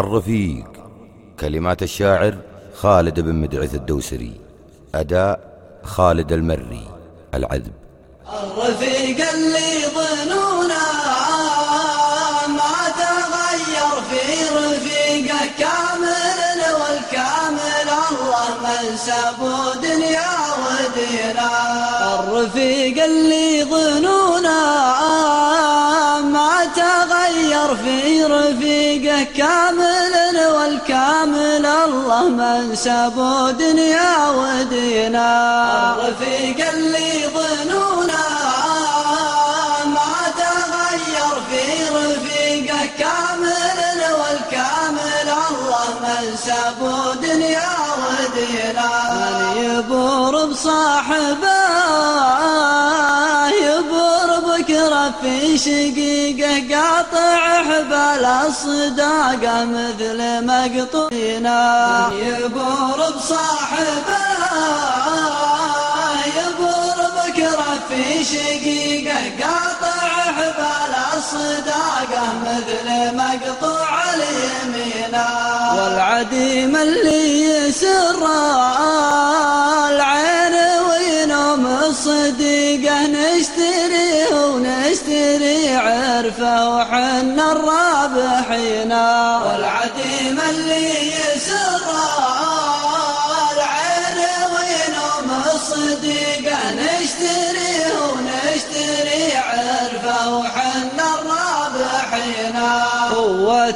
الرفيق. كلمات الشاعر خالد بن مدعث الدوسري. أداء خالد المري. العذب. الرفيق اللي ظنونا ما تغير في رفيقه كامل والكامل الله من سبو دنيا ودينا الرفيق اللي ظنونا رفيقه كامل والكامل الله من سبو دنيا ودينا. الرفيق اللي ظنونا ما تغير في رفيقه كامل والكامل الله من سبو دنيا ودينا. من يبور بصاحبه في شقيقة قاطع حبال الصداقة مثل مقطوعنا يبور بصاحبه يبور بكرة في شقيقة قاطع حبال الصداقة مثل مقطوع اليمينا والعديم اللي يسر العين وينوم الصديقة نشتريه نشتري عرفة وحنا الرابحين والعديم اللي يسر العين وينوم الصديقة نشتريه ونشتري عرفة وحنا الرابحين قوة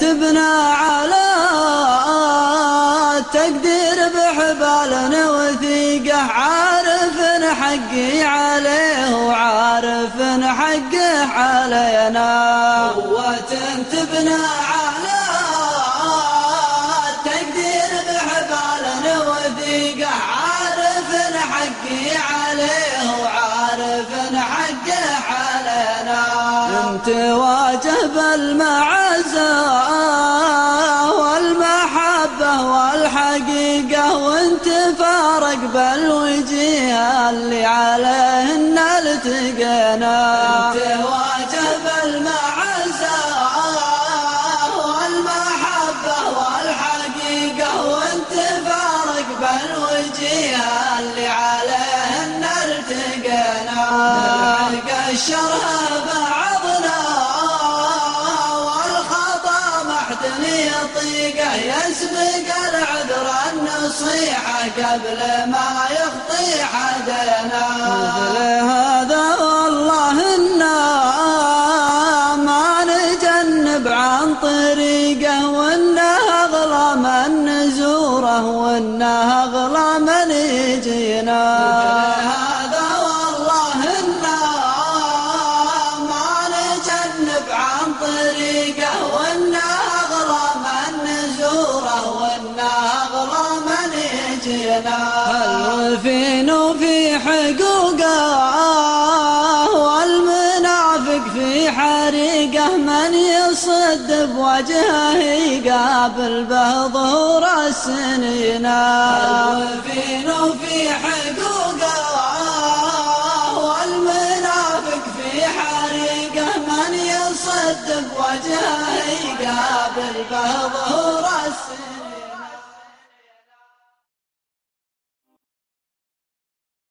تبنى على تقدير بحبال وثيقة. حقي عليه وعارف حقه علينا. قوة تبنى على تقدير بحبال وثيقة. عارف حقي عليه وعارف حقه علينا. انت واجه بالمعزه والحقيقة وانت فارق بالوجيه اللي عليهن التقينا. انت واجب المعزة والمحبة والحقيقة وانت فارق بالوجيه اللي عليهن التقينا. نلقى الشرها بعضنا والخطأ محتن يطيقه يسبق النصيحة قبل ما يخطي حدنا مثل هذا والله إنا ما نجنب عن طريقه وإنه أغلى من نزوره وإنه أغلى من يجينا. الوفين في حقوقه والمنافق في حريقه من يصد بوجهه يقابل به ظهور السنين. الوفين في حقوقه والمنافق في حريقه من يصد بوجهه يقابل به ظهور السنين.